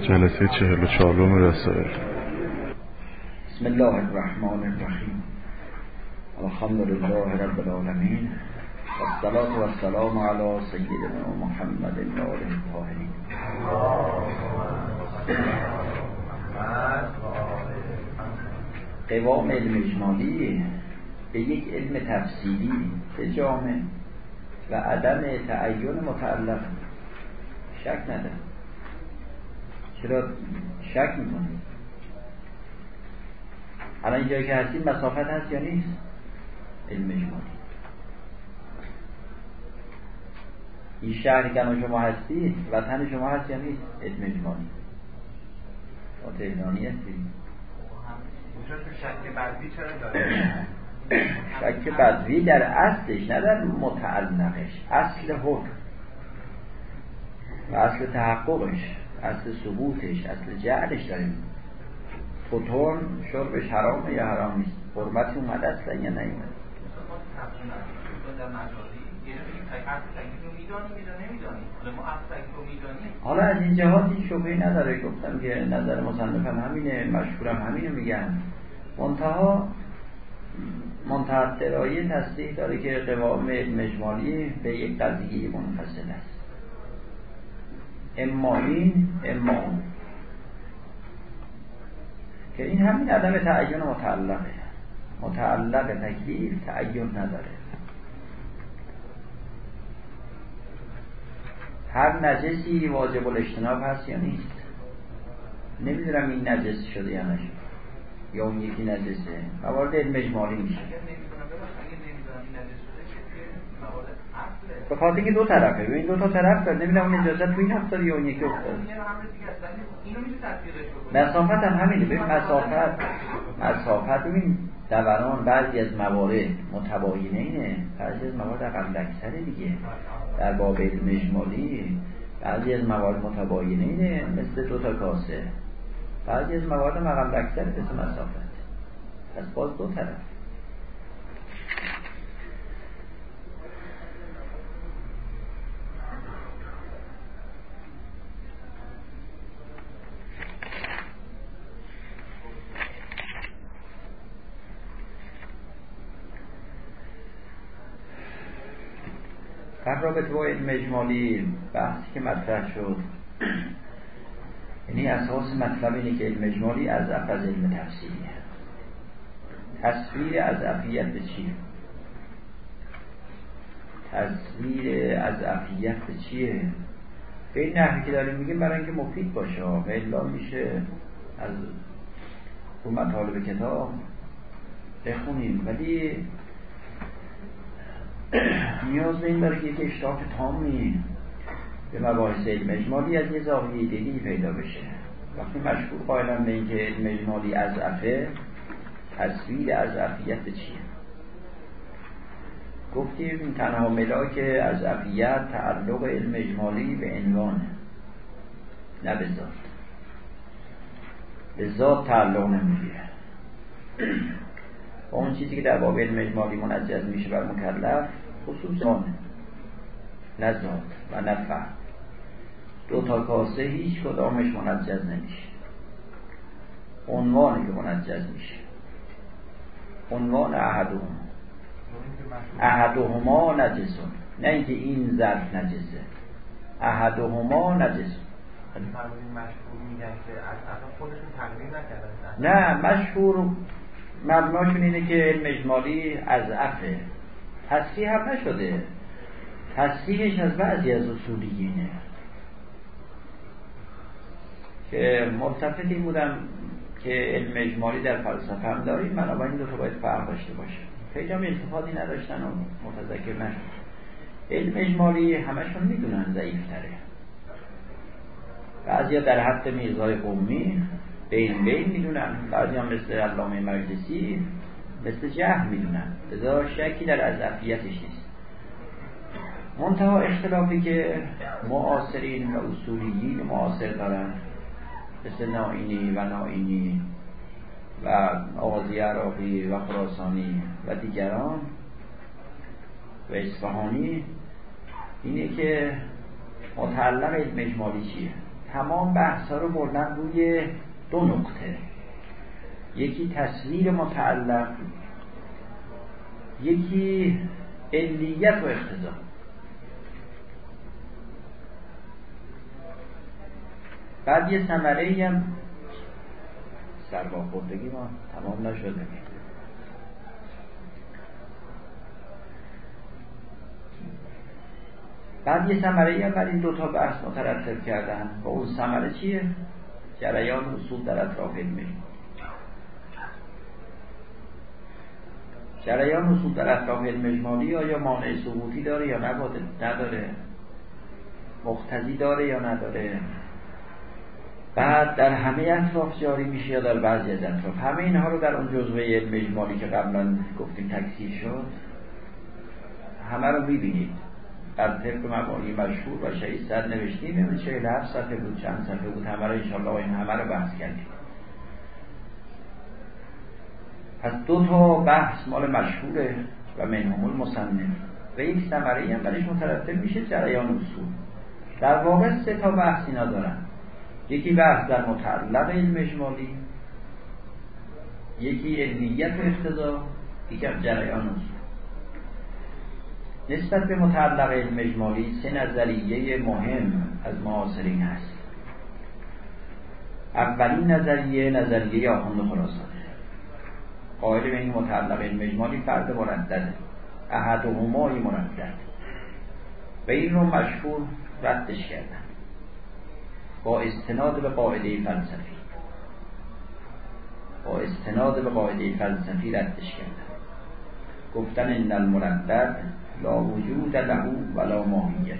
جلسه چهل و چهارم رسائل بسم الله الرحمن الرحیم. الحمد لله رب العالمین. والصلاة والسلام على سیدنا محمد آله الطاهرین قوام علم اجمالی به یک علم تفصیلی به جامع و عدم تعین متعلق شک ندارم. چرا شک می‌کنید الان اینجا که هستیم مسافت هست یا نیست؟ علم اجمالی این شهری که شما هستید وطن شما هست یا نیست؟ علم اجمالی ما تهرانی هستید شک بدوی در اصلش نه در متعلقش. اصل حکم. و اصل تحققش اصل ثبوتش اصل جعلش داریم. فوتون شربش حرامه یا حرام نیست؟ حرمتی اومده اصلا یا نیومده حالا از این جهات این شبهی نداره. گفتم که نظر مصنفم همینه مشهورم همینه میگن. منتها منتها درایه تصدیح داره که قوام مجمالی به یک قضیه منفصل است. اما این اما اون که این همین عدم تعین متعلقه. متعلق تکلیف تعین نداره. هر نجسی واجب الاجتناب هست یا نیست؟ نمی‌دونم این نجس شده یا نشد یا اون یکی نجسه. موارد علم اجمالی میشه به خاطر اینکه دو طرفه. این دو تا طرف داره. نمی‌دونم اون اجازت تو این افتاد یا اون یکی افتاد. مسافت هم همینه. ببین مسافت مسافت ببین دوران بعضی از موارد متباینه اینه. بعضی از موارد اقل اکثره دیگه. در باب علم اجمالی بعضی از موارد متباینه اینه. مثل دو تا کاسه. بعضی از موارد اقل اکثره مثل مسافت. پس باز دو طرف با علم بحثی که مطرح شد. یعنی اساس مطلب اینه که علم اجمالی از از علم تفسیریه. تصویر از افیت به چیه؟ تصویر از افیت به چیه؟ به این نحوی که داریم میگیم برای اینکه مفید باشه و میشه از اون مطالب کتاب بخونیم. ولی نیاز به این داره که یک اشتاق تامی به مباحث علم اجمالی از یه زاویه دیگه پیدا بشه. وقتی مشهور قائلم به اینکه علم اجمالی از افه تصویر از افیت چیه؟ گفتیم تنها ملاک از افیت تعلق علم اجمالی به عنوان نه به ذات. به ذات تعلق نمی‌گیره. با اون چیزی که در باب علم اجمالی منجز میشه بر مکلف خصوصا نه ذات و نه فرد دو تا کاسه هیچ کدامش منجز نمیشه. عنوانی که منجز میشه. عنوان احدهم. احدهما نجسون. نه اینکه این ظرف نجسه. احدهما نجسون. نه مشهور مبناشون اینه که علم اجمالی از افه تصریح هم نشده. تصریحش از بعضی از اصولیینه که ملتفت این بودم که علم اجمالی در فلسفه هم داریم. بنابراین دو تا باید فرق داشته باشه. هم التفاتی نداشتن و متذکر نشد. علم اجمالی همشون می‌دونن ضعیف تره بعضی در حد میرزای قومی بین بین می‌دونن. بعضی هم مثل علامه مجلسی مثل جه می‌دونن. لذا شکی در اضافیتش نیست. منتها اختلافی که معاصرین و اصولیین معاصر دارن مثل نائینی و نائینی و آغازی عراقی و خراسانی و دیگران و اصفهانی اینه که متعلق علم اجمالی چیه؟ تمام بحث ها رو بردن روی دو نقطه یکی تصویر متعلق یکی علیت و اقتضا. بعد یه ثمره هم خوردگی ما تمام نشده بعد یه ثمره هم بر این دوتا بحث مترتب کردن. و اون ثمره چیه؟ جریان اصول در اطراف علمی جریان اصول در اطراف علم اجمالی آیا مانع ثبوتی داره یا نداره. مقتضی داره یا نداره؟ بعد در همه اطراف جاری میشه یا در بعضی از اطراف؟ همه اینها رو در اون جزوه علم اجمالی که قبلا گفتیم تکثیر شد همه رو می‌بینید. در طبق مبانی مشهور و شهید سر نوشتیم نمید چه هفت صفحه بود چند صفحه بود. همه رو انشاءالله این همه رو بحث کردیم. پس دو تا بحث مال مشهوره و منهم المصنف. و یک ثمره هم برش مترتب میشه جریان اصول. در واقع سه تا بحث اینا دارن. یکی بحث در متعلق علم اجمالی یکی علمیت و اقتضا یکی جریان اصول. نسبت به متعلق اجمالی سه نظریه مهم از معاصرین هست اولین نظریه نظریه آخوند خراسان. قائل به این متعلق اجمالی فرد مردده احد و همایی مردد و این رو مشهور ردش کردن. با استناد به قاعده فلسفی. با استناد به قاعده فلسفی ردش کردن. گفتن ان المردد لا وجود له ولا ماهیت.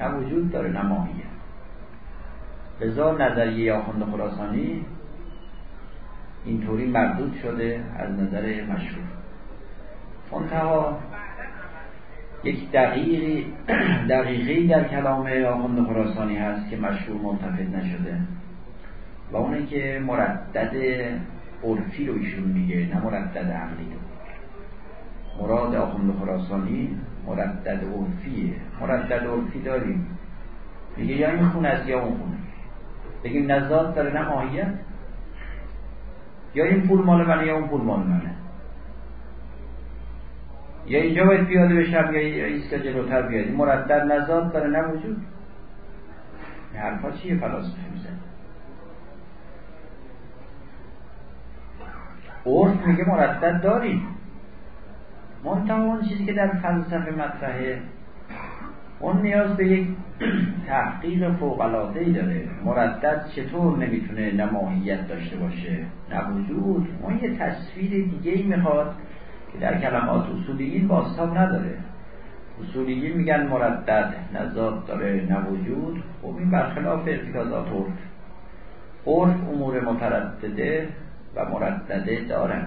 نه وجود داره نه ماهیت. لذا نظریه آخوند خراسانی اینطوری مردود شده از نظر مشهور منتها یک دقیقی دقیقی در کلام آخوند خراسانی هست که مشهور منتفد نشده و اونه که مردد عرفی رو ایشون میگه نه مردد عقلی رو. مراد آخوند خراسانی مردد عرفیه مردد عرفی داریم. میگه یا این خونه است یا اون خونه بگیم نزاد داره نه ماهیت یا این پول مال منه یا اون پول مال منه. یا اینجا باید پیاده بشم یا ایستا جلوتر بیاد. مردد نزاد داره نه وجود. این حرفا چیه فلاسفه میزن عرف میگه مردد داریم. منتها اون چیزی که در فلسفه مطرحه اون نیاز به یک تحقیق فوقلادهی داره. مردد چطور نمی‌تونه نه ماهیت داشته باشه؟ نه وجود اون یه تصویر دیگه ای می‌خواد که در کلمات اصولیین باستاب نداره. اصولیین میگن مردد ذات داره نه وجود. خب این برخلاف ارتکازات عرف. عرف امور متردده و مردده دارن.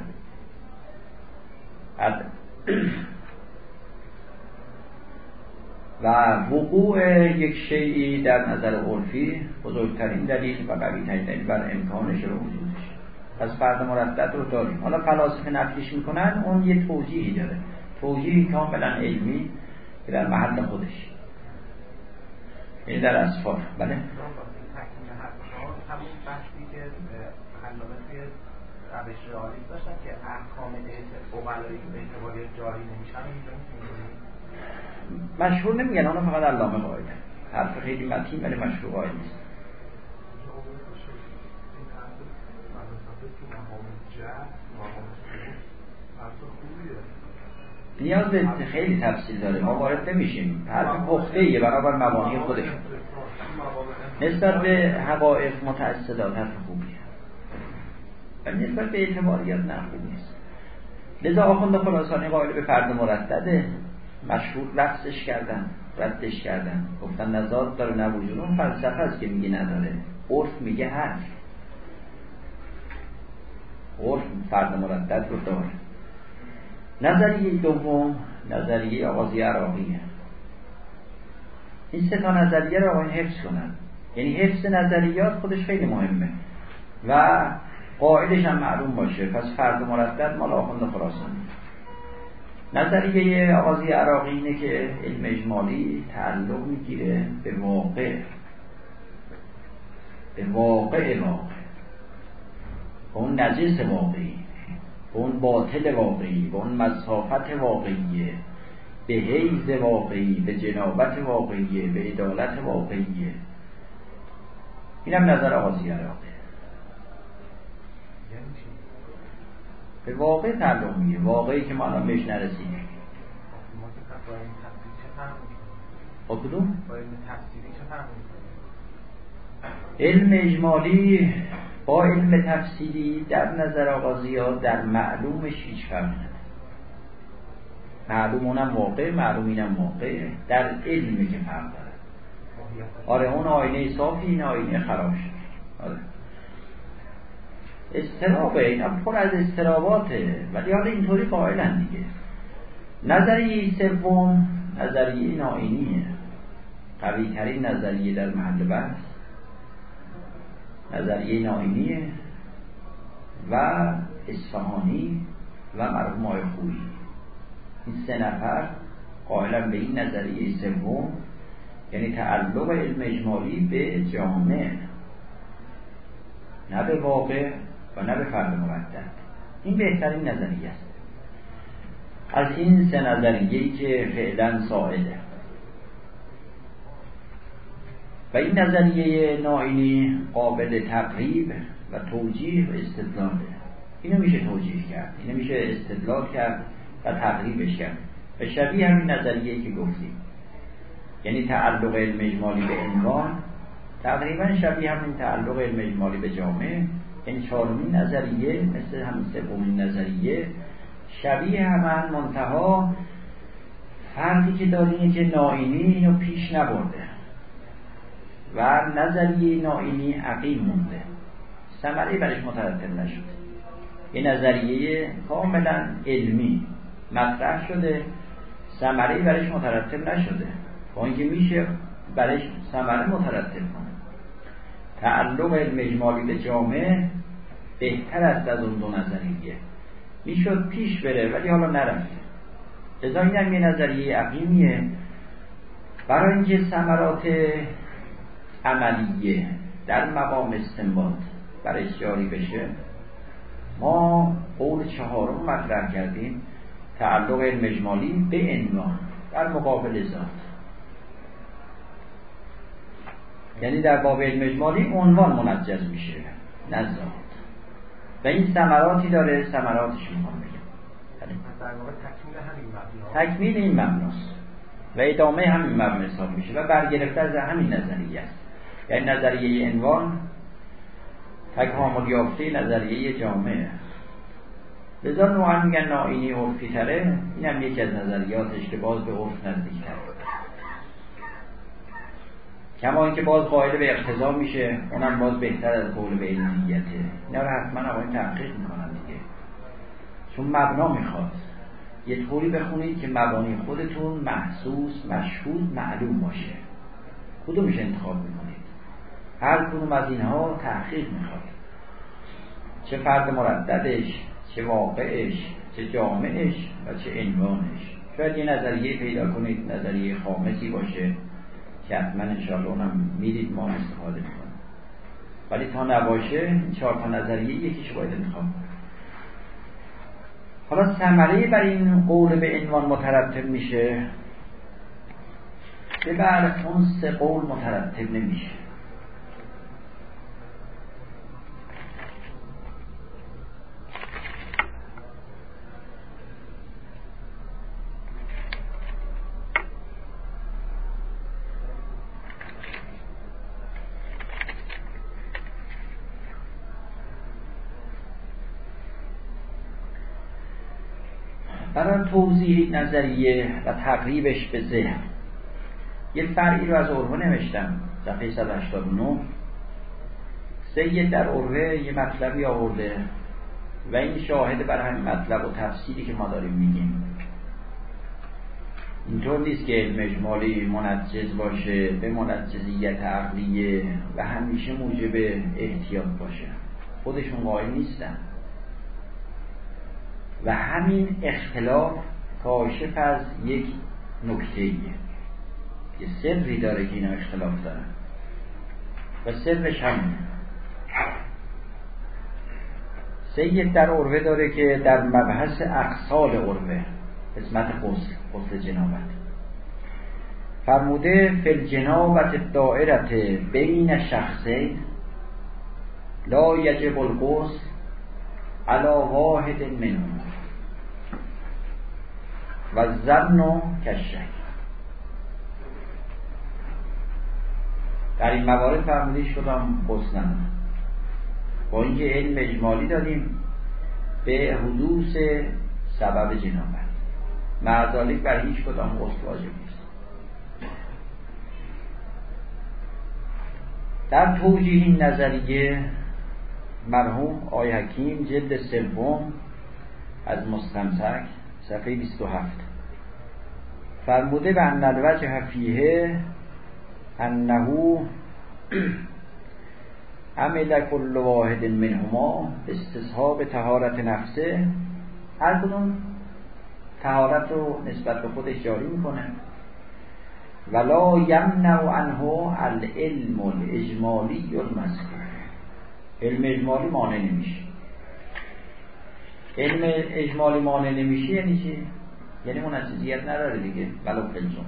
و وقوع یک شیعی در نظر عرفی بزرگترین دلیل و قویترین دلیل بر امکانش رو وجودش. پس فرد مردد رو داریم. حالا فلاسفه نفیش می‌کنن اون یه توجیهی داره. توجیهی کاملا علمی که در محل خودش. این در اسفار بله؟ روش رئالیسم داشتن که احکام اقلایی به اعتبار جاری نمیشن مشهور نمیگن آنها فقط علامه قائل حرف خیلی متین ولی مشهور قائل نیست. نیاز به خیلی تفصیل داره. ما وارد نمیشیم. حرف پخته ایه برابر مبانی خودشون نسبت به حقایق متعصدات حرف خوبیه ولی نسبت به اعتباریات خوب نیست. لذا آخوند خلاصانی قائل به فرد مردده مشهور لفظش کردن ردش کردن. گفتن نزاد داره نه وجود. اون فلسفه است که میگه نداره. عرف میگه هست عرف فرد مردد رو داره. نظریه دوم نظریه آغازی عراقیه. این سه تا نظریه رو آقایان حفظ کنن. یعنی حفظ نظریات خودش خیلی مهمه. و قاعدش هم معلوم باشه. پس فرد مردد مال آخوند خراسانی نظریه آغازی عراقی اینه که علم اجمالی تعلق می‌گیره به واقع به واقع واقع به اون نجس واقعی به اون باطل واقعی به اون مسافت واقعیه به حیز واقعی به جنابت واقعیه به عدالت واقعیه اینم نظر آغازی عراقه. به واقع تعلق میگه واقعی که ما الان بهش نرسیدیم با کدوم؟ علم اجمالی با علم تفصیلی در نظر آغازی ها در معلومش هیچ فرق نداره. معلوم اونم واقع معلوم اینم واقع در علمی که فرق داره. آره اون آینه صافی این آینه خراب شد آره. استرابه اینا پر از استراباته ولی حالا اینطوری قائلن دیگه. نظریه سوم نظریه ناینیه. قوی ترین نظریه در محل بحث. نظریه ناینیه و اصفهانی و مرحوم خویی این سه نفر قائلا به این نظریه سوم یعنی تعلق علم اجمالی به جامعه نه به واقع و نه به فرد مردد این بهترین نظریه است. از این سه نظریه که فعلا ساعده و این نظریه ناینی قابل تقریب و توجیه و استدلاله اینو میشه توجیه کرد. اینو میشه استدلال کرد و تقریبش کرد. و شبیه همین نظریه که گفتیم. یعنی تعلق علم اجمالی به عنوان. تقریبا شبیه همین تعلق علم اجمالی به جامعه. این چهارمین نظریه مثل همین سومین نظریه شبیه همان منتها فرقی که داره که ناینی اینو پیش نبرده. و نظریه ناینی عقیم مونده. ثمره برش مترتب نشده این نظریه کاملا علمی مطرح شده. ثمره برش مترتب نشده. با اینکه میشه برش ثمره مترتب کنه. تعلق علم اجمالی جامعه بهتر است از اون دو نظریه. می‌شد پیش بره ولی حالا نرفته. ازا این هم یه نظریه عقیمیه. برای اینکه ثمرات عملیه در مقام استنباط برای جاری بشه ما قول چهارم مطرح کردیم تعلق علم اجمالی به عنوان در مقابل ذات. یعنی در باب علم اجمالی عنوان منجز میشه نه و این ثمراتی داره ثمراتش می‌خوام بگم. تکمیل این مبناست. و ادامه همین مبنا حساب میشه و برگرفته از همین نظریه است. یعنی نظریه عنوان تکامل یافته نظریه جامعه لذا نوعا میگن ناینی عرفی تره این هم یکی از نظریاتش که باز به عرف نزدیکتره. کما اینکه باز قائل به اقتضا میشه اونم باز بهتر از قول به علمیته اینا رو حتما آقای تحقیق می‌کنن دیگه. چون مبنا می‌خواد. یه طوری بخونید که مبانی خودتون محسوس مشهود معلوم باشه. کدومش انتخاب می‌کنید هر کدوم از اینها تحقیق می‌خواد. چه فرد مرددش چه واقعش چه جامعش و چه عنوانش. شاید یه نظریه پیدا کنید نظریه خامسی باشه. که حتما انشاءالله اونم می‌دید ما استفاده می‌کنیم. ولی تا نباشه چهار تا نظریه یکیش باید انتخاب حالا ثمره بر این قول به عنوان مترتب میشه. به بر اون سه قول مترتب نمیشه. توضیح نظریه و تقریبش به ذهن. یه فرعی رو از عروه نوشتم صفحه 189 سید در عروه یه مطلبی آورده و این شاهد بر همین مطلب و تفسیری که ما داریم میگیم. اینطور نیست که علم اجمالی منجز باشه به منجزیت عقلیه و همیشه موجب احتیاط باشه. خودشون قائل نیستن. و همین اختلاف کاشف از یک نکته ایه یه سری داره که اینا اختلاف دارن. و سرش همینه. سید در عروه داره که در مبحث اقصال عروه قسمت قصل قصل جنابت. فرموده فل جنابت دائرت بین شخصین لا یجب القصل علا واحد منهم و زن و کشک. در این موارد فرمودیش کدام قصنن با اینکه علم اجمالی دادیم به حدوث سبب جنابت. معذالک بر هیچ کدام قصد واجب نیست. در توجیه این نظریه مرحوم آی حکیم جلد سوم از مستمسک صفحه 27 فرموده به ان الوجه فیه انه عمل کل واحد منهما استصحاب تهارت نفسه. هر کدوم تهارت رو نسبت به خودش جاری می‌کنه. ولا یمنع عنه العلم الاجمالی المذکور. علم اجمالی مانع نمیشه. علم اجمالی مانع نمیشه یعنی چی؟ یعنی منسیزیت نداره دیگه. ولو فلزون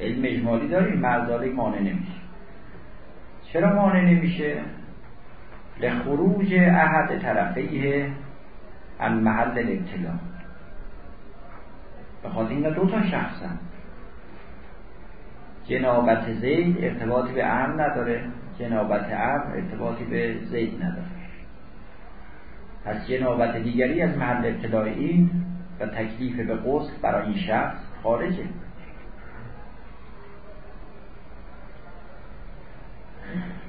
علم اجمالی داریم مرزالی مانع نمیشه چرا مانع نمیشه؟ لخروج احد طرفیه عن محل الابتلا به خاطر دو تا شخصن جنابت زید ارتباطی به امر نداره. جنابت امر ارتباطی به زید نداره. پس جنابت دیگری از محل ابتلاع این و تکلیف به قصد برای این شخص خارجه.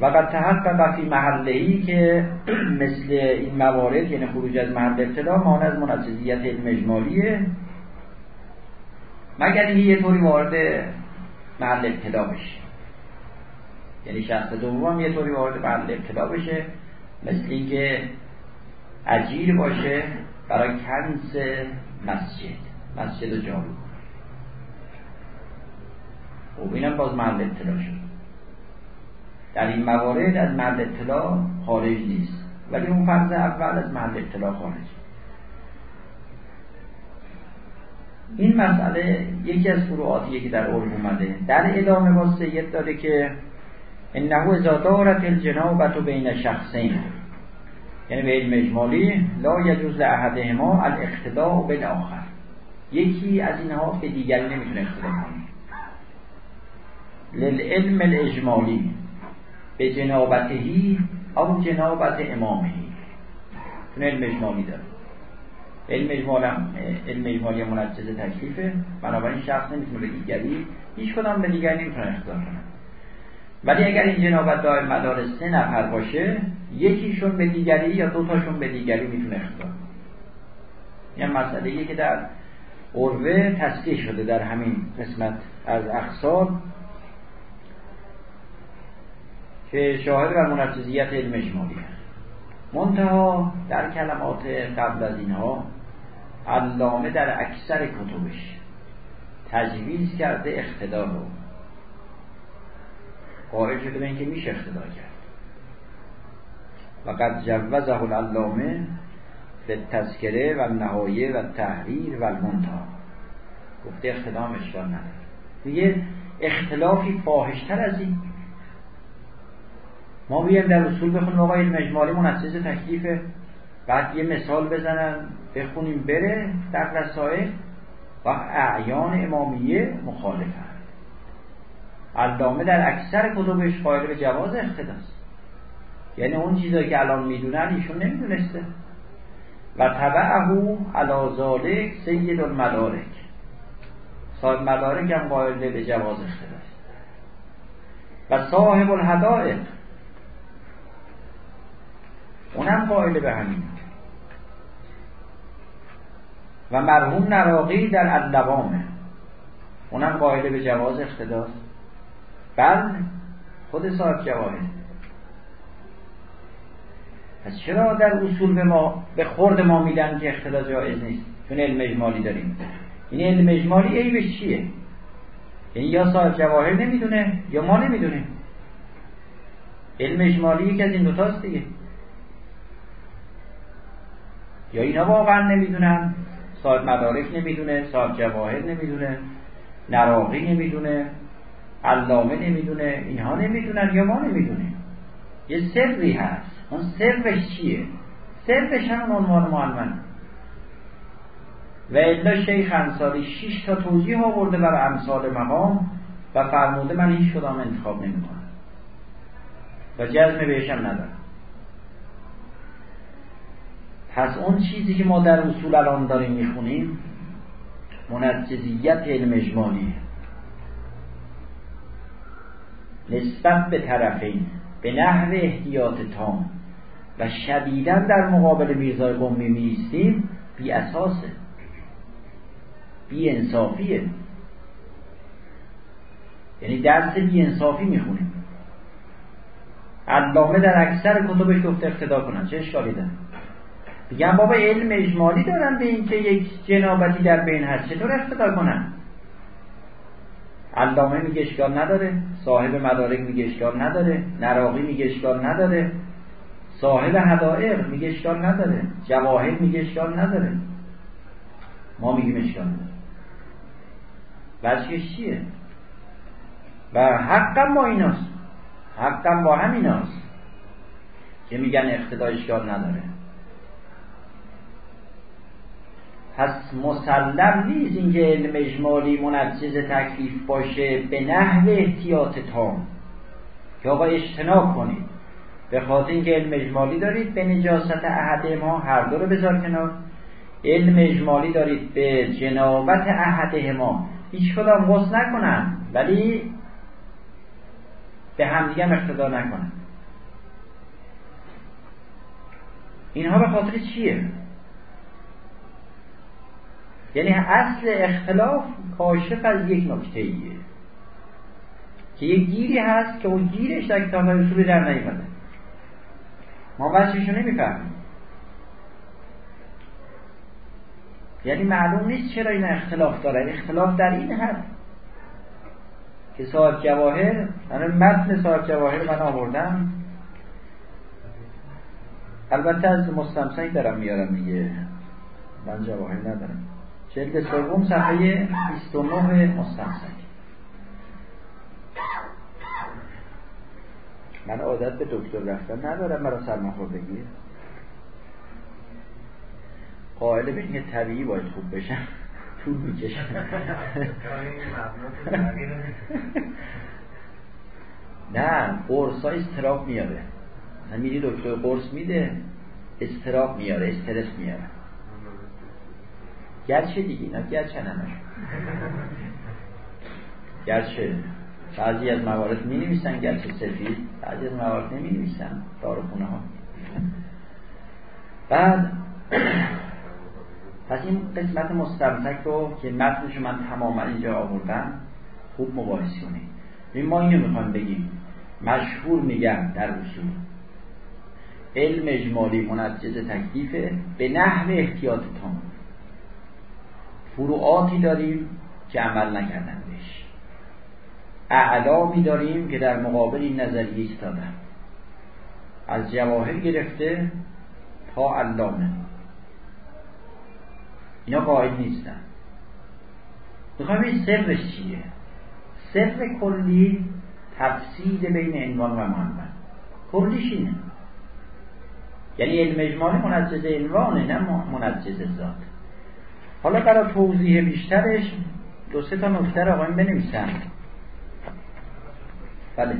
و قد تحقق فی محله ای که مثل این موارد یعنی خروج از محل ابتدا مانع از منجزیت علم اجمالیه. مگر اینکه یه طوری وارد محل ابتدا بشه. یعنی شخص دوم یه طوری وارد محل ابتدا بشه مثل اینکه اجیر باشه برای کنس مسجد مسجد و جارو خب اینم باز محل ابتدا شد. در این موارد از محل اطلاع خارج نیست ولی اون فرض اول از محل اطلاع خارج. این مسئله یکی از فروعاتیه که در عرف اومده. در ادامه با سید داره که انه اذا دارت الجنابت بین شخصین. یعنی به علم اجمالی لا یجوز لاحدهما الاقتداء بالاخر یکی از اینها به دیگری نمی‌تونه اقتدا کنه. للعلم الاجمالی به جنابتهی او جنابت امامهی. چون علم اجمالی داره. علم اجمالی علم اجمالی منجز تکلیفه. بنابراین شخص نمی‌تونه به دیگری هیچ کدام به دیگری نمی‌تونه کنه. ولی اگر این جنابت دائم مدار سه نفر باشه یکیشون به دیگری یا دوتاشون به دیگری می‌تونه اختیار یه مسئله که در عروه تصدیح شده در همین قسمت از اقصال که شاهد بر منجزیت علم اجمالی منتها در کلمات قبل از اینها علامه در اکثر کتبش تجویز کرده اقتدا رو. قائل شده به اینکه میشه اقتدا کرد. و قد جوزه العلامه به تذکره و نهایه و تحریر و المنتها گفته اختلام اشکال نداره. میگه اختلافی فاحشتر از این. ما بیایم در اصول بخونیم آقا علم اجمالی منسس تکلیفه بعد یه مثال بزنن بخونیم بره در رسائل. و اعیان امامیه مخالفن. علامه در اکثر کتبش قائل به جواز اقتداست یعنی اون چیزایی که الان می‌دونن ایشون نمی‌دونسته. و تبعه علی ذالک سید المدارک. صاحب مدارک هم قائل به جواز اقتداست و صاحب الحدائق. اونم قائل به همین. و مرحوم نراقی در الدوامه. اونم قائل به جواز اقتداست بل خود صاحب جواهه پس چرا در اصول به ما به خورد ما میدن که اختلاف جایز نیست؟ چون علم اجمالی داریم. این علم اجمالی عیبش چیه؟ یعنی یا صاحب جواهر نمی‌دونه یا ما نمی‌دونیم. علم اجمالی یکی از این دوتاست دیگه. یا اینا واقعا نمی‌دونن صاحب مدارک نمی‌دونه صاحب جواهر نمی‌دونه نراقی نمی‌دونه. علامه نمی‌دونه اینها نمی‌دونن یا ما نمی‌دونیم. یه سری هست. اون سرش چیه؟ سرش همون عنوان معلمن. و الا شیخ انصاری شیش تا توضیح آورده بر امثال مقام و فرموده من هیچ کدام انتخاب نمی‌کنم. و جزم بهشم ندارم. پس اون چیزی که ما در اصول الان داریم می‌خونیم منجزیت علم اجمالی نسبت به طرفین به نحو احتیاط تام. و شدیدن در مقابل میرزای قومی میستیم بی اساسه بی انصافیه یعنی درس بی انصافی می‌خونیم. علامه در اکثر کتبش گفته اقتدا کنن. چه اشکالی داره؟ میگن بابا علم اجمالی دارن به اینکه یک جنابتی در بین هست. چطور اقتدا کنن؟ علامه میگه اشکال نداره. صاحب مدارک میگه اشکال نداره. نراقی میگه اشکال نداره. صاحب حدائق میگه اشکال نداره. جواهر میگه اشکال نداره. ما میگیم اشکال نداره. وجهش چیه؟ و حقم با ایناست. حقم با همیناست. که میگن اقتدا اشکال نداره. پس مسلم نیست اینکه علم اجمالی منجز تکلیف باشه به نحو احتیاط تام. که آقا اجتناب کنید. به خاطر اینکه علم اجمالی دارید به نجاست احد ما هر دو رو بذار کنار. علم اجمالی دارید به جنابت احد ما. هیچ کدام غص نکنن ولی به همدیگه اقتدا نکنن. اینها به خاطر چیه؟ یعنی اصل اختلاف کاشف از یک نکته ایه که یک گیری هست که اون گیرش در کتاب اصولی در نیومده ما وجهشو نمی‌فهمیم. یعنی معلوم نیست چرا این اختلاف داره. اختلاف در این هست که صاحب جواهر من متن صاحب جواهر من آوردم. البته از مستمسک دارم میارم میگه من جواهر ندارم. جلد سوم صفحه 29 مستمسک من عادت به دکتر رفتن ندارم مرا سرماخوردگی. قائل به اینکه طبیعی باید خوب بشم. طول می‌کشم. نه قرص ها استراب میاره. میری دکتر قرص میده استراب میاره استرس میاره. گرچه دیگه اینا گرچه نمش گرچه بعضی از موارد می نویسن گرچه سفید بعضی از موارد نمی نویسن داروخونه ها. بعد پس این قسمت مستمسک رو که متنشو من تماما اینجا آوردم خوب مباحث کنید ما اینو می‌خوام بگیم. مشهور میگم در اصول. علم اجمالی منجز تکلیفه به نحو احتیاط تام. فروعاتی داریم که عمل نکردن بهش اعلامی داریم که در مقابل این نظریه ایستادن. از جواهر گرفته تا علامه اینا قائل نیستن. می‌خوایم این سرش چیه. سر کلی تفسید بین عنوان و منبع کلیش اینه. یعنی علم اجمالی منجز عنوانه نه منجز ذات. حالا برای توضیح بیشترش دو سه تا نکته رو آقایم بنویسن. بله.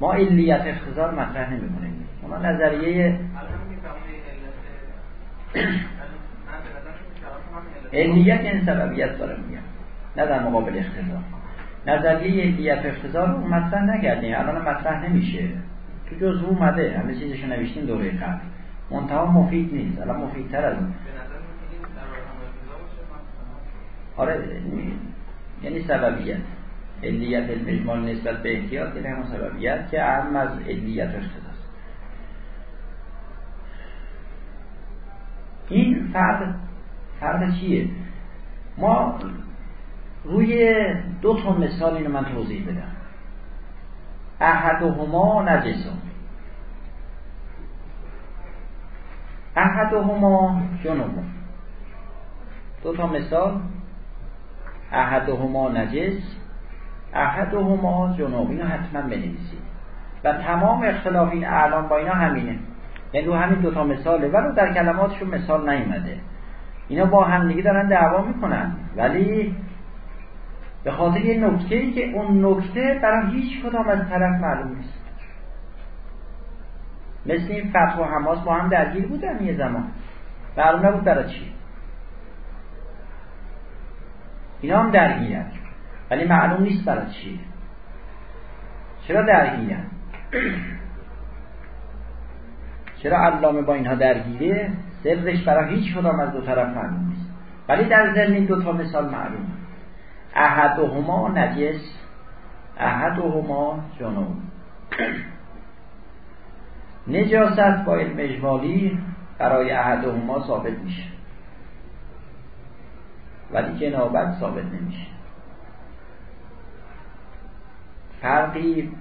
ما علیت اختزار مطرح نمی کنیم اونا نظریه علیت این سببیت داره میگم نه در مقابل اختزار نظریه علیت اختزار رو مطرح نکردیم. الان مطرح نمیشه. تو جز اومده همه رو نوشتیم دوره قبل. منتها مفید نیست الان مفیدتر از اون. آره یعنی-, یعنی سببیت. علیت المجمال نسبت به احتیاط یعنی همون سببیت که اهم از علیت اقتضاست این فرد فرد چیه؟ ما روی دو تا مثال اینو من توضیح بدم. احدهما نجسون. احدهما جنوبون. دو تا مثال. احدهما نجس احدهما جنوب. اینو حتما بنویسید. و تمام اختلاف این اعلام با اینا همینه. یعنی رو همین دوتا مثاله. ولو در کلماتشون مثال نیومده. اینا با هم دیگه دارن دعوا می‌کنن. ولی به خاطر یه نکته ای که اون نکته برای هیچ کدام از طرف معلوم نیست. مثل این فتح و حماس با هم درگیر بودن یه زمان. معلوم نبود برای چی. اینا هم درگیرن. ولی معلوم نیست برای چی. چرا درگیرن؟ چرا علامه با اینها درگیره؟ سرش برای هیچ کدام از دو طرف معلوم نیست. ولی در این دو تا مثال معلوم احدهما نجس احدهما جنوب نجاست با علم اجمالی برای احدهما ثابت میشه. ولی جنابت ثابت نمیشه. فرقی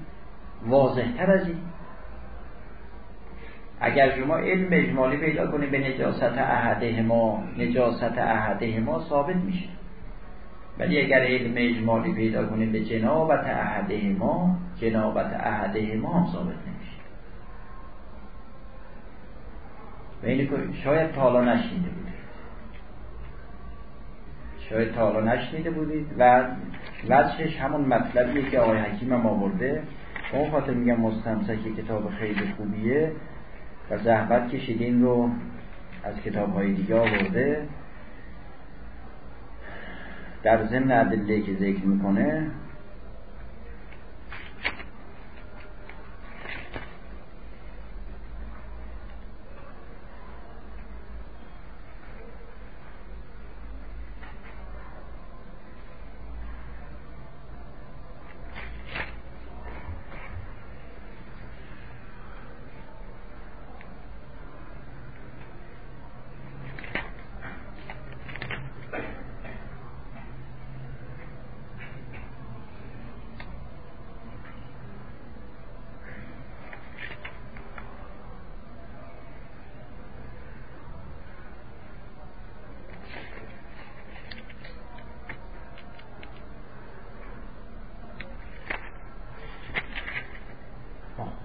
واضح تر از این. اگر شما علم اجمالی پیدا کنید به نجاست احده ما نجاست احده ما ثابت میشه. ولی اگر علم اجمالی پیدا کنید به جنابت احده ما جنابت احده ما هم ثابت نمیشه. و این شاید تا حالا نشنیده بودید. شاید تا حالا نشنیده بودید و وجهش همون مطلبیه که آقای حکیم هم آورده. اون خاطر میگم مستمسک کتاب خیلی خوبیه و زحمت کشیدین رو از کتاب های دیگه آورده. در ضمن ادله که ذکر می‌کنه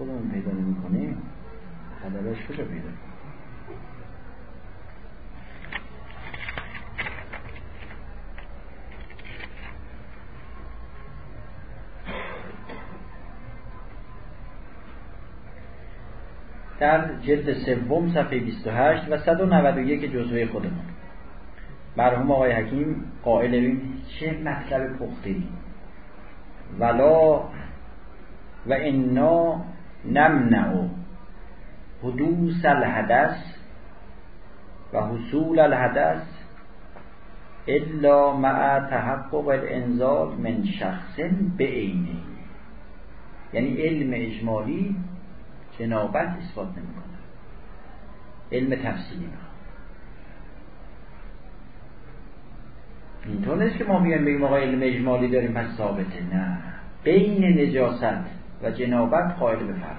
خودمون پیدا نمی کنیم خدلاش کجا پیدا در جلد سوم صفحه 28 و 191 جزوه خودمون. مرحوم آقای حکیم قائل بین چه مطلب پخته ولا و انا نمنع حدوث الحدث و حصول الحدث الا مع تحقق الانزال من شخص به عینه یعنی علم اجمالی جنابت اثبات نمی‌کنه. علم تفصیلی نه اینطور نیست که ما بیایم بگیم آقا علم اجمالی داریم پس ثابته. نه. بین نجاست و جنابت قائل به فرق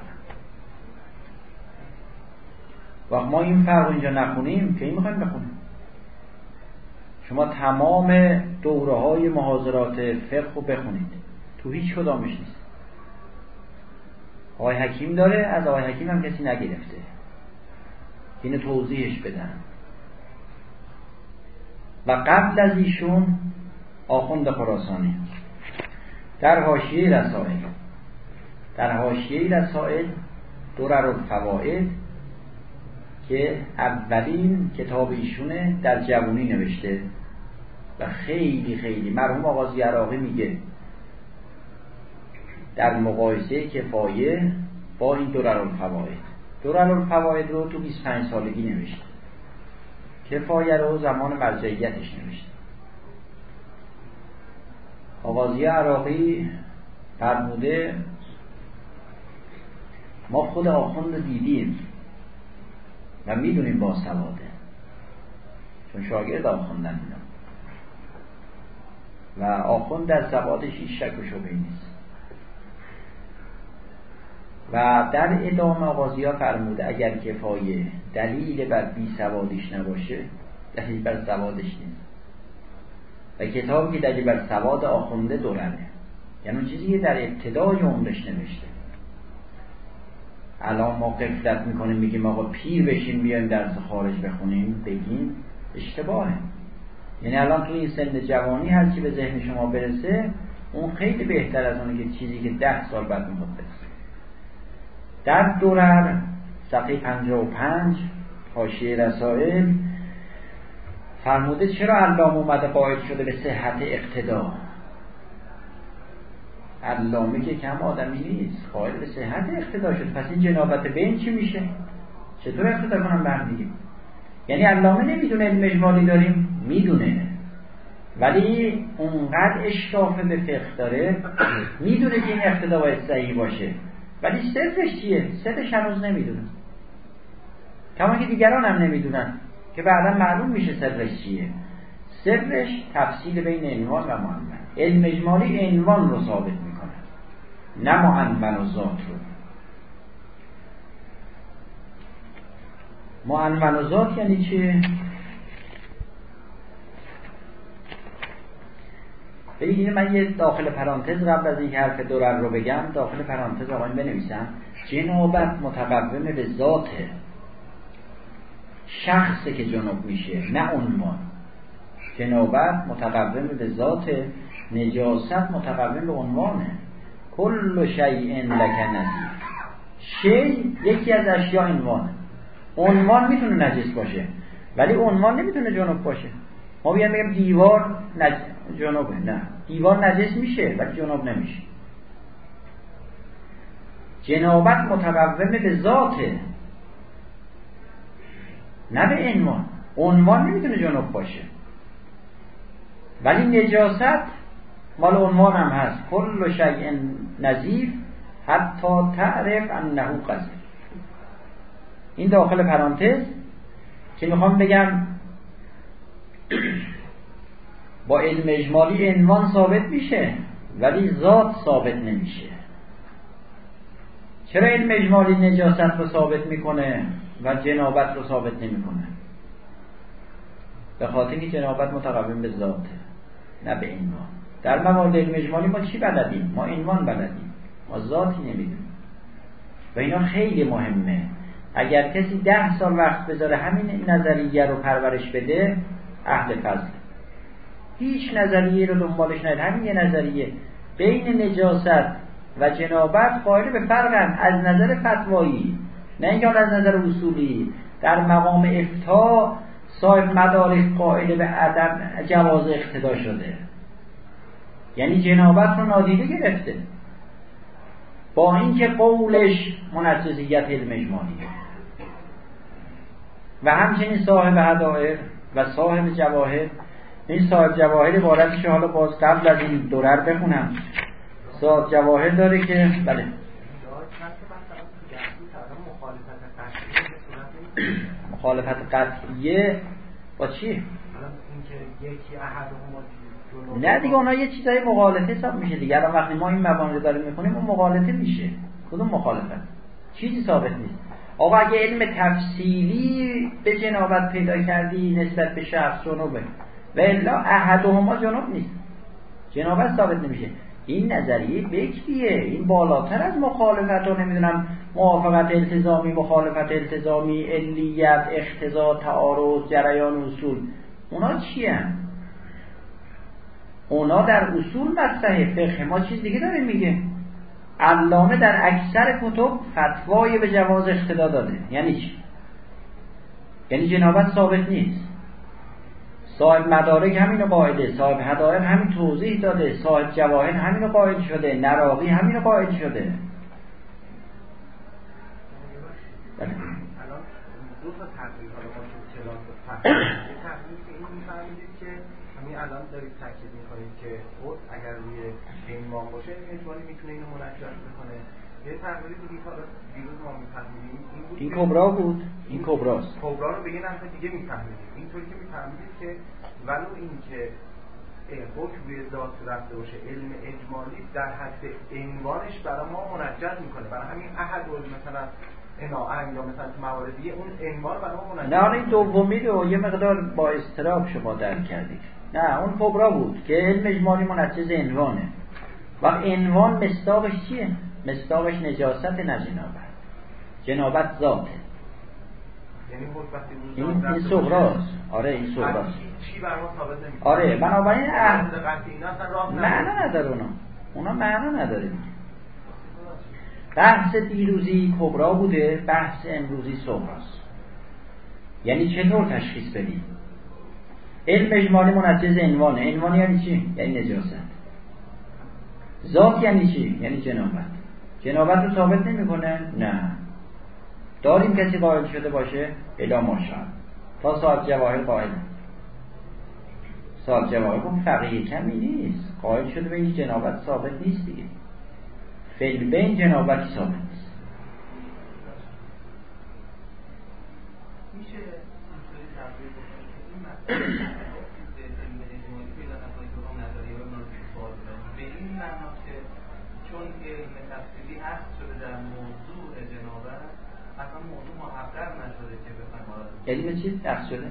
و ما این فرق اینجا نخونیم که این می‌خوایم بخونیم؟ شما تمام دوره های محاضرات فقه رو بخونید. تو هیچ کدامش نیست. آقای حکیم داره از آقای حکیم هم کسی نگرفته. اینو توضیحش بدن و قبل از ایشون آخوند خراسانی. در حاشیه رسائل. در حاشیه رسائل درر الفوائد که اولین کتاب ایشونه در جوونی نوشته. و خیلی خیلی مرحوم آقازی عراقی میگه. در مقایسه کفایه با این درر الفوائد درر الفوائد رو تو 25 سالگی نوشته. کفایه رو زمان مرجعیتش نوشته. آقازی عراقی فرموده ما خود آخوند دیدیم و می‌دونیم با سواده. چون شاگرد آخوندن اینا. و آخوند در سوادش هیچ شک و شبهی نیست. و در ادامه آغازی ها فرموده اگر کفایه دلیل بر بی سوادش نباشه دلیل بر سوادش نیست. و کتابی که دلیل بر سواد آخونده دورنه یعنی چیزی که در ابتدای عمرش نوشته. الان ما قفلت می‌کنیم میگیم آقا پیر بشیم بیایم درس خارج بخونیم بگیم اشتباهه. یعنی الان تو این سن جوانی هرچی به ذهن شما برسه اون خیلی بهتر از اونه که چیزی که ده سال بعد می‌خواد برسه. در دورر صفحه 55 حاشیه رسائل. فرموده چرا علام اومده قائل شده به صحت اقتدا؟ علامه که کم آدمی نیست قائل به صحت اقتدا شد پس این جنابت بین چی میشه؟ چطور اقتدا کنم برمیگیم یعنی علامه نمی‌دونه علم اجمالی داریم؟ می‌دونه. ولی اونقدر اشراف به فقه داره می‌دونه که این اقتدا باید صحیح باشه. ولی سرش چیه؟ سرش هنوز نمی‌دونه کما که دیگران هم نمی‌دونن که بعدا معلوم میشه سرش چیه. سرش تفصیل بین عنوان و معنون علم اجمالی عنوان رو ثابت می‌کنه نه معنون و ذات رو. معنون و ذات یعنی چه ببینید من یه داخل پرانتز قبل از اینکه حرف دورر رو بگم داخل پرانتز آقایون بنویسم جنابت متقوم به ذاته شخصه که جنوب میشه نه عنوان. جنابت متقوم به ذات نجاست متقوم به عنوانه. کل شیء لک نظیر شی یکی از اشیاء عنوانه. عنوان می‌تونه نجس باشه ولی عنوان نمی‌تونه جنوب باشه. ما بیان بگم دیوار نج... جنوبه نه. دیوار نجس میشه ولی جنوب نمیشه. جنابت متقوم به ذاته. نه به عنوان. عنوان نمی‌تونه جنوب باشه. ولی نجاست مال عنوان هم هست. کل شیء نظیف حتی تعرف انه قذر. این داخل پرانتز که می‌خوام بگم با علم اجمالی عنوان ثابت میشه ولی ذات ثابت نمیشه. چرا علم اجمالی نجاست رو ثابت می‌کنه و جنابت رو ثابت نمی‌کنه؟ به خاطر که جنابت متقوم به ذاته نه به عنوان. در موارد علم اجمالی ما چی بلدیم؟ ما عنوان بلدیم. ما ذاتی نمی‌دونیم. و اینا خیلی مهمه. اگر کسی ده سال وقت بذاره همین نظریه رو پرورش بده اهل فضل. هیچ نظریه رو دنبالش نداره همین یه نظریه. بین نجاست و جنابت قائل به فرقن. از نظر فتوایی. نه اینکه از نظر اصولی. در مقام افتا صاحب مدارک قائل به عدم جواز اقتدا شده. یعنی جنابت رو نادیده گرفته. با اینکه قولش منجزیت علم اجمالیه و همچنین صاحب هدائر و صاحب جواهر این صاحب جواهر عبارتش حالا باز قبل از این دورر بخونم. صاحب جواهر داره که بله. مخالفت قطعیه با چی؟ نه دیگه اونها یه چیزای مخالفه حساب میشه دیگه. الان وقتی ما این موانع رو داریم می‌کنیم اون مخالفه میشه. کدوم مخالفت چیزی ثابت نیست. آقا اگه علم تفصیلی به جنابت پیدا کردی نسبت به شخص جنوبه و الا احدهما جنوب نیست. جنابت ثابت نمیشه. این نظریه بکریه این بالاتر از مخالفت رو نمی‌دونم موافقت التزامی مخالفت التزامی علیت اختزا تعارض جریان اصول. اونا چی هم؟ اونا در اصول مطرح فقه. ما چیز دیگه داره میگه. علامه در اکثر کتب فتوای به جواز اقتدا داده. یعنی چی؟ یعنی جنابت ثابت نیست. صاحب مدارک همینو قائله صاحب هدایت همین توضیح داده صاحب جواهر همینو قائل شده نراقی همینو قائل شده. بله. الان دو تا حالا ما تو کلاس تقریب که این که همین الان دارید تاکید می‌کنید که خود اگر روی ایمان باشه اجباری می‌تونه اینو منجر بکنه. یه تغییری که دیروز ما میفهمیدیم این بود این کبرا بود. این کبراست. کبرا رو به یه دیگه میفهمیدیم. اینطوری که میفهمیدیم که ولو اینکه حکم روی ذات رفته باشه علم اجمالی در حد عنوانش برای ما منجز می‌کنه. برای همین احد مثلا انا یا مثلا موارد دیگه اون عنوان برای ما منجز نه این دومی رو یه مقدار با استراب شما درک کردید. نه اون کبرا بود که علم اجمالی منجز عنوانه و عنوان مستاقش چیه؟ مستاقش نجاست نه جنابت جنابت ذاته. این این صغراست آره این نمیشه آره بنابراین راه معنا نداره. اونا. اونا معنا نداره. بحث دیروزی کبرا بوده بحث امروزی صغراست یعنی چطور تشخیص بدیم؟ علم اجمالی منجز عنوانه. عنوان یعنی چی؟ یعنی نجاست. ذات یعنی چی؟ یعنی جنابت. جنابت رو ثابت نمی‌کنه؟ نه. داریم کسی قائل شده باشه الا ماشا تا ساعت جواهر قائل. ساعت جواهر گفت فقیه کمی نیست. قائل شده به این جنابت ثابت نیست دیگه. فیل بین جنابت ثابت نیست. چون علم تفصیلی عقد شده در موضوع جنابت اصلا موضوع محقق نشده که بخوایم علم چی؟ عقد شده؟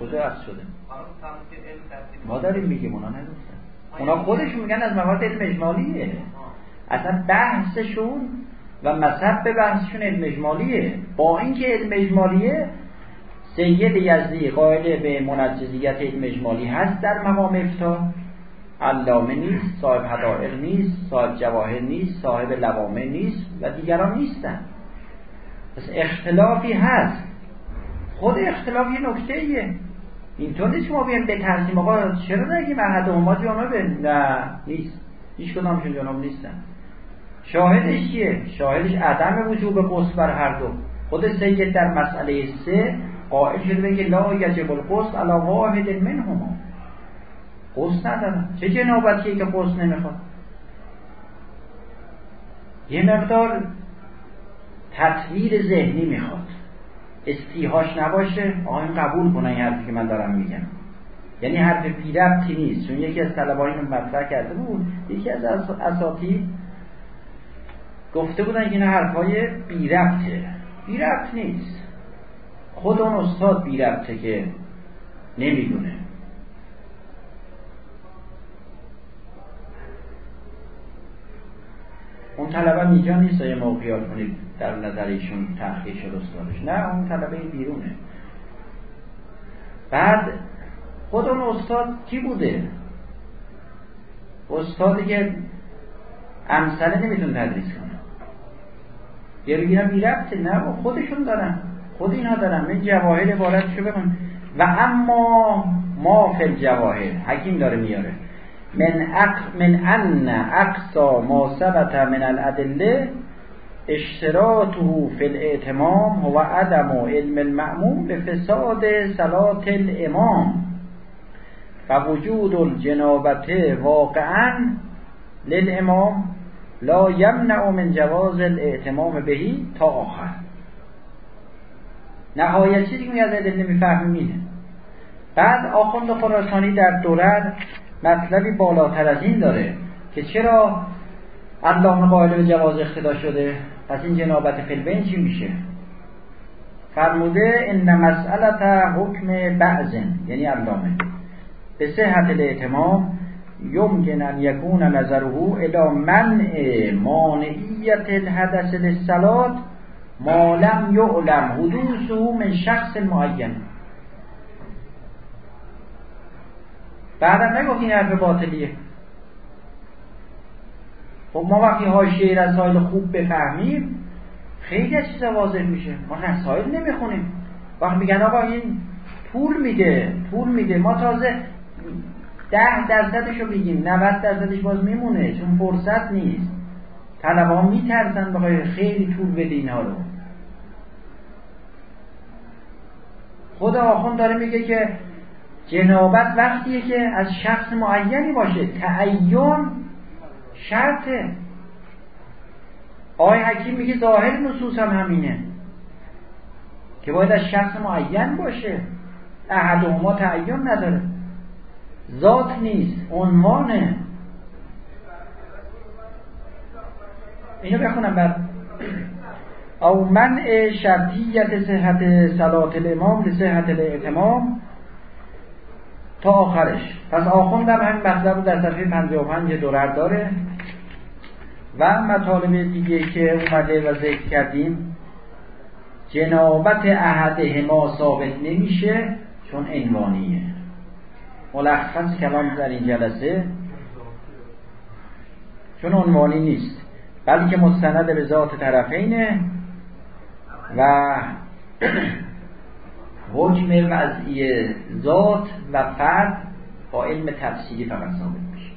کجا عقد شده؟ ما داریم میگیم اونا نگفتن اونا خودشون میگن از مواد علم اجمالیه اصلا بحثشون و مذهب به بحثشون علم اجمالیه با اینکه علم اجمالیه سید یزدی قائل به منجزیت علم اجمالی هست در مقام افتاح علامه نیست صاحب حدائق نیست صاحب جواهر نیست صاحب لوامه نیست و دیگران نیستن پس اختلافی هست خود اختلاف یه نکته ایه. اینطور نیست که ما به ترسیم آقا چرا نگیم احد هما جانبه نه نیست. هیچ کدامشون جانب نیستن. شاهدش چیه؟ شاهدش عدم وجوب قصد بر هر دو. خود سید در مسئله سه قائل شده بگه لا یجب القصد علی واحد منهما. قصد ندارن. چه جنابتیه که قصد نمی‌خواد؟ یه مقدار تطویر ذهنی می‌خواد. استیهاش نباشه این قبول کنن این حرفی که من دارم میگم. یعنی حرف بی ربطی نیست چون یکی از طلبایی رو مطرح کرده بود. یکی از اساطیر گفته بودن که این حرفای بی ربطه بی ربط نیست. خود اون استاد بی ربطه که نمی‌دونه. اون طلبه اینجا نیست یه موقعیات کنید در نظر ایشون تحقیق شد استادش نه اون طلبه بیرونه. بعد خود اون استاد کی بوده؟ استادی که امثله نمیتون تدریس کنه. یه بگیرم بی ربطه نه خودشون دارن. خود اینا دارن. من جواهر عبارتشو بکن و اما ما فی الجواهر. حکیم داره میاره. من, اق... من ان اقصا ما ثبت من الادله اشتراطه فی الاعتمام هو عدم علم المعموم به فساد صلاة الامام و وجود الجنابت واقعا للامام لا یمنع من جواز الاعتمام بهی تا آخر. نهایت چیزی که از ادله می‌فهمیم بعد آخوند خراسانی در دورر مطلبی بالاتر از این داره که چرا علامه قائل به جواز اقتدا شده؟ پس این جنابت فلبین چی میشه؟ فرموده ان مسئلت حکم بعضن. یعنی علامه به صحت الاعتمام یمکن ان یکون نظره الى منع مانعیت الحدث للصلاه ما لم یعلم حدوثه من شخص معین. بعدم نگفت این حرف باطلیه. خب ما وقتی حاشیه رسائل خوب بفهمیم خیلی از چیزا واضح میشه. ما رسائل نمی‌خونیم. وقتی میگن آقا این پول میده پول میده. ما تازه ده درصدش رو میگیم 90 درصدش باز میمونه چون فرصت نیست. طلبه ها میترسن خیلی طول بده اینها رو. خود آخون داره میگه که جنابت وقتیه که از شخص معینی باشه. تعین شرطه آقای حکیم میگه ظاهر نصوص هم همینه. که باید از شخص معین باشه. احدهما تعین نداره. ذات نیست عنوانه. اینو بخونم بر او منع شرطیت صحت صلات الامام لصحت الاعتمام تا آخرش. پس آخوندم همین مطلب رو در صفحه 55 دورر داره. و مطالب دیگه که اومده و ذکر کردیم جنابت احدهما ثابت نمیشه چون عنوانیه. ملخص کلام در این جلسه. چون عنوانی نیست. بلکه مستند به ذات طرفینه و حکم وضعی ذات و فرد با علم تفسیری فقط ثابت میشه.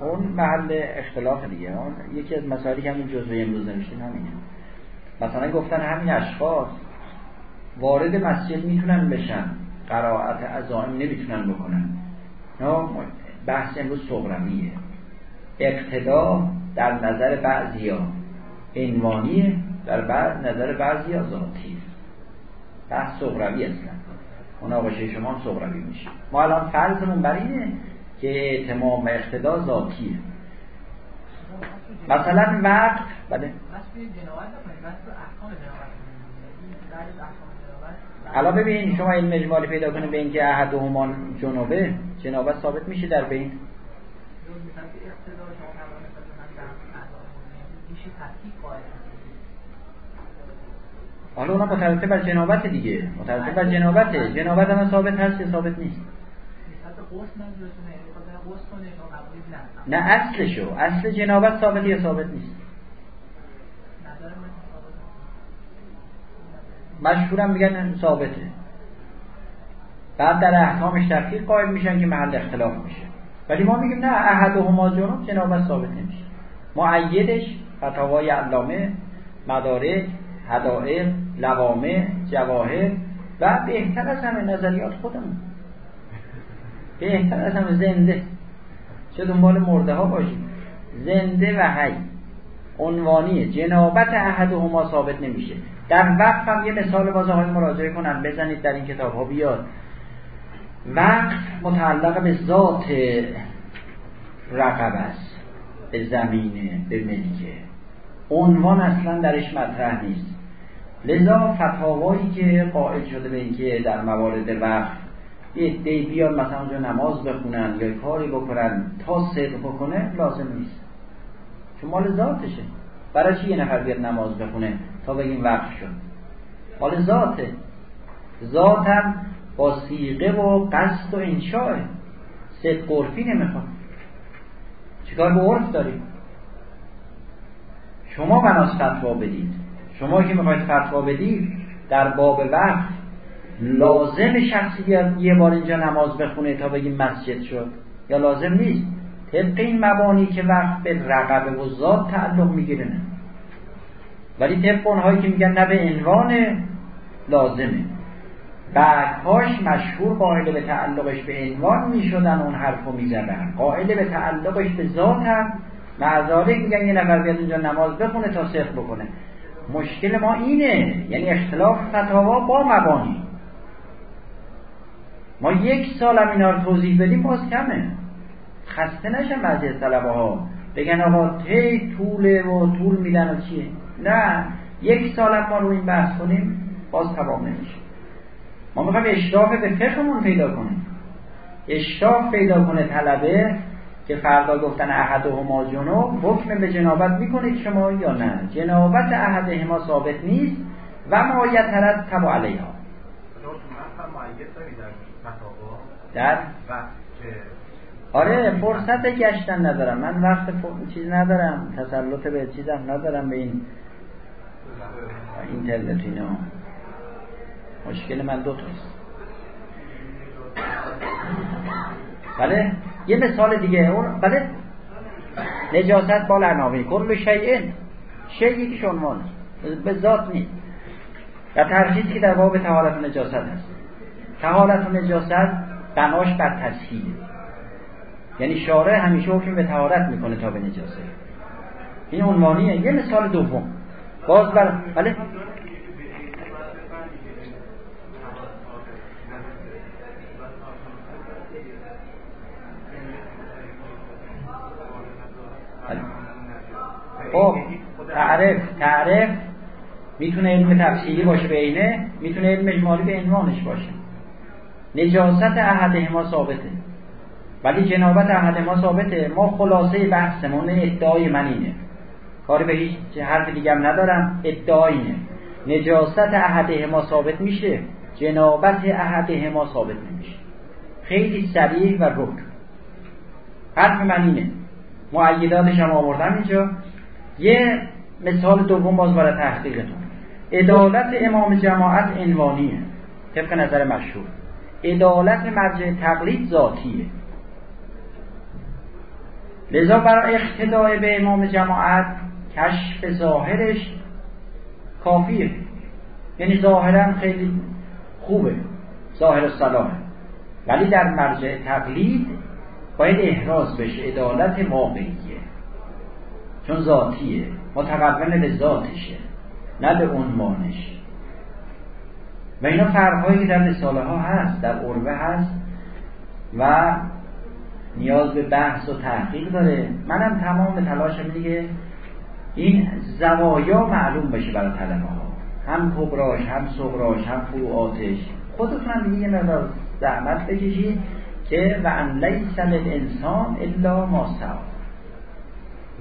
اون محل اختلاف دیگه. اون یکی از مسائلی که همین جزوه امروز نوشتیم همینه. مثلا گفتن همین اشخاص وارد مسجد می‌تونن بشن. قرائت عزائم نمی‌تونن بکنن. بحث امروز صغرویه اقتدا در نظر بعضیا. عنوانیه در بعد نظر بعضیا ذاتیه بحث صغروی اصلا. مناقشه شما هم صغروی میشه. ما الان فرضمون بر اینه که اعتمام و اقتدا ذاتیه. مثلا وقت بله. الان ببین شما این مجمالی پیدا کنید به اینکه احد همان جنوبه جنابت ثابت میشه در بین. حالا اونا مترتب بر جنابت دیگه. مترتب بر جنابته. جنابت هم ثابت هست یا ثابت نیست؟ نه اصلشو. اصل جنابت ثابت یا ثابت نیست. مشهورم میگن ثابته. بعد در احکامش تفکیق قائل میشن که محل اختلاف میشه. ولی ما میگیم نه احد و هما جنوب جنابت ثابت نمیشه. معیدش فتاوای علامه مدارک هدائق لوامه جواهر و بهتر از همه نظریات خودمون. بهتر از همه زنده. چه دنبال مرده ها باشیم. زنده و حی. عنوانیه جنابت احد هما ثابت نمیشه. در وقت هم یه مثال بازه های مراجعه کنن بزنید در این کتاب ها بیاد. وقت متعلق به ذات رقب است. به زمینه به ملکه. عنوان اصلا درش مطرح نیست. لذا فتاوایی که قائل شده به اینکه در موارد وقت یه دی بیان مثلا اونجا نماز بخونن یا کاری بکنن تا صدق بکنه لازم نیست. چون مال ذاتشه. برای چی یه نفر بیاد نماز بخونه تا بگیم وقت شد؟ مال ذاته. ذاتم با سیغه و قصد و انشاء صدق عرفی نمی‌خواد. چیکار به عرف داریم؟ شما بناس فتوا بدید. شما که می‌خواید فتوا بدید در باب وقت لازم شخصی یه بار اینجا نماز بخونه تا بگیم مسجد شد. یا لازم نیست. طبق این مبانی که وقت به رقبه و ذات تعلق می‌گیره نه. ولی طبق اونهایی که میگن نه به عنوان لازمه. بعدهاش مشهور قائل به تعلقش به عنوان می‌شدن اون حرف رو می‌زدن. قائل به تعلقش به ذات هم معذاره میگن یه نفر بیاد اینجا نماز بخونه تا صرف بکنه. مشکل ما اینه یعنی اختلاف فتاوا با مبانی. ما یک سال هم اینا رو توضیح بدیم باز کمه. خسته نشن بعضی از طلبه ها بگن آقا تی طوله و طول میدن و چیه؟ نه یک سال ما رو این بحث کنیم باز تمام نمیشه. ما می‌خوایم اشراف به فقهمون پیدا کنیم. اشراف پیدا کنه طلبه که فردا گفتن احد و هما جنوب حکم به جنابت می‌کنید شما یا نه؟ جنابت احد هما ثابت نیست و ما یترد تبا علیها. در آره فرصت گشتن ندارم. من وقت چیز ندارم تسلط به چیزم ندارم به این اینترنت اینا. مشکل من دو تاست. بله یه مثال دیگه. بله؟ نجاست با لعناوی. کل شیء شیعی که عنوان. به ذات نیست. و ترخیصی که در باب تهارت و نجاست هست تهارت و نجاست بناش بر تسهیله یعنی شارع همیشه حکم به تهارت می‌کنه تا به نجاست. این عنوانیه. یه مثال دوم. باز بر بله؟ خب تعرف تعرف می‌تونه علم تفصیلی باشه به اینه می‌تونه علم اجمالی به عنوانش باشه. نجاست ما ثابته. ولی جنابت ما ثابته ما خلاصه بحثمون ادعای من اینه کاری به هیچ حرف دیگه ندارم ادعای اینه نجاست ما ثابت میشه جنابت ما ثابت نمیشه. خیلی سریع و رک. حرف من اینه معیداتش هم آوردم اینجا. یه مثال دوم باز برای تحقیقتون. عدالت امام جماعت عنوانیه. طبق نظر مشهور. عدالت مرجع تقلید ذاتیه. لذا برای اقتداء به امام جماعت کشف ظاهرش کافیه. یعنی ظاهرا خیلی خوبه. ظاهر صلاحه ولی در مرجع تقلید باید احراز بشه. عدالت واقعیه. چون ذاتیه. متقبل به ذاتشه. نه به عنوانش. و اینا فرقهایی در رساله ها هست در عربه هست و نیاز به بحث و تحقیق داره. منم تمام تلاشم دیگه این زوایا معلوم بشه برای طلبه ها. هم کبراش هم صغراش هم فروعاتش خودتون هم دیگه مقدار زحمت بکشید که و ان لیس انسان الا ما سعی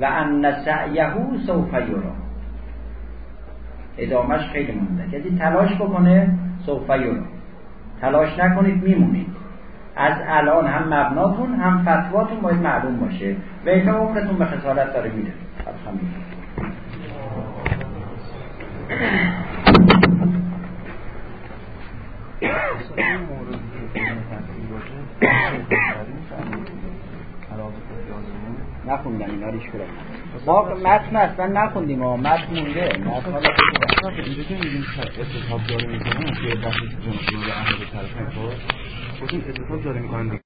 و ان سعیه سوف یرا ادامش خیلی مونده کسی تلاش بکنه سوف یرا. تلاش نکنید میمونید. از الان هم مبناتون هم فتواتون باید معلوم باشه. و ایتا عمرتون به خسارت داره میره نخوندن اینا ریش کنم ما متن اصلا نخوندیم ما متن مونده متن اینجا که میگیم اتصاب داره می‌کنه که بحث جمهور اهل طرف خود خب این اتصاب داره می‌کنن